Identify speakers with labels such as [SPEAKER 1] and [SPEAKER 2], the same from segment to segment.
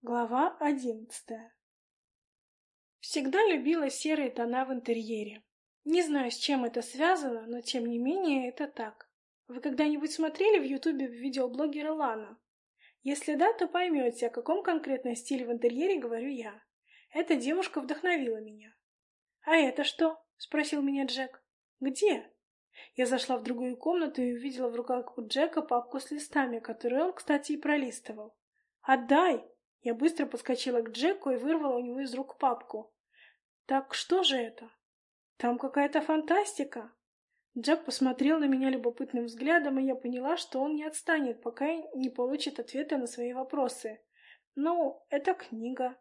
[SPEAKER 1] Глава одиннадцатая Всегда любила серые тона в интерьере. Не знаю, с чем это связано, но тем не менее это так. Вы когда-нибудь смотрели в ютубе видеоблогера Лана? Если да, то поймете, о каком конкретном стиле в интерьере говорю я. Эта девушка вдохновила меня. «А это что?» — спросил меня Джек. «Где?» Я зашла в другую комнату и увидела в руках у Джека папку с листами, которую он, кстати, и пролистывал. «Отдай!» Я быстро подскочила к Джеку и вырвала у него из рук папку. «Так что же это?» «Там какая-то фантастика!» Джек посмотрел на меня любопытным взглядом, и я поняла, что он не отстанет, пока не получит ответа на свои вопросы. «Ну, это книга».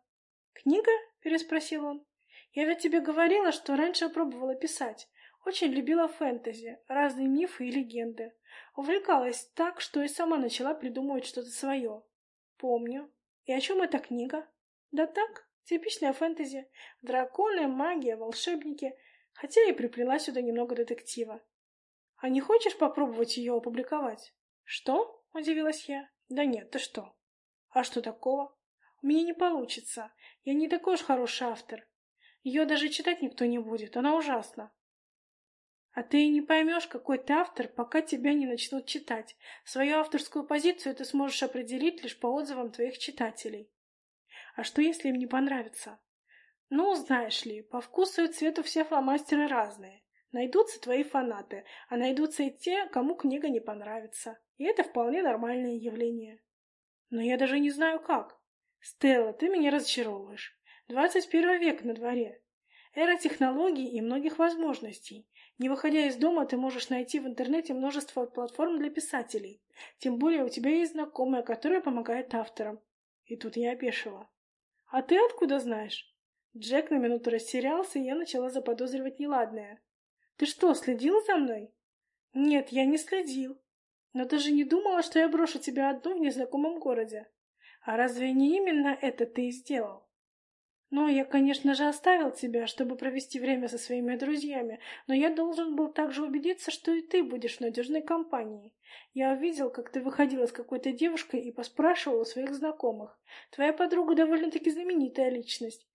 [SPEAKER 1] «Книга?» — переспросил он. «Я ведь тебе говорила, что раньше пробовала писать. Очень любила фэнтези, разные мифы и легенды. Увлекалась так, что и сама начала придумывать что-то свое. Помню. И о чем эта книга? Да так, типичная фэнтези. Драконы, магия, волшебники. Хотя и приплела сюда немного детектива. А не хочешь попробовать ее опубликовать? Что? Удивилась я. Да нет, ты что? А что такого? У меня не получится. Я не такой уж хороший автор. Ее даже читать никто не будет. Она ужасна. А ты не поймешь, какой ты автор, пока тебя не начнут читать. Свою авторскую позицию ты сможешь определить лишь по отзывам твоих читателей. А что, если им не понравится? Ну, знаешь ли, по вкусу и цвету все фломастеры разные. Найдутся твои фанаты, а найдутся и те, кому книга не понравится. И это вполне нормальное явление. Но я даже не знаю как. Стелла, ты меня разочаровываешь. Двадцать первый век на дворе. Эра технологий и многих возможностей. Не выходя из дома, ты можешь найти в интернете множество платформ для писателей. Тем более у тебя есть знакомая, которая помогает авторам. И тут я опешила. А ты откуда знаешь? Джек на минуту растерялся, и я начала заподозривать неладное. Ты что, следил за мной? Нет, я не следил. Но ты же не думала, что я брошу тебя одну в незнакомом городе? А разве не именно это ты и сделал? Ну, я, конечно же, оставил тебя, чтобы провести время со своими друзьями, но я должен был также убедиться, что и ты будешь в надежной компании. Я увидел, как ты выходила с какой-то девушкой и поспрашивал у своих знакомых. Твоя подруга довольно-таки знаменитая личность.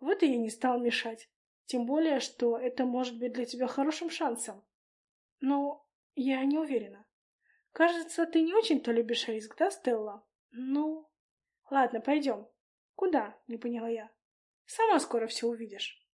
[SPEAKER 1] Вот и я не стал мешать. Тем более, что это может быть для тебя хорошим шансом. Но я не уверена. Кажется, ты не очень-то любишь риск, да, Стелла? Ну... Ладно, пойдем. Куда? Не поняла я. Сама скоро все увидишь.